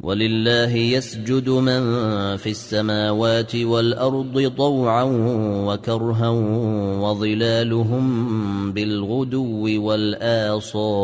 ولله يسجد من في السماوات والأرض طوعا وكرها وظلالهم بالغدو والآصال.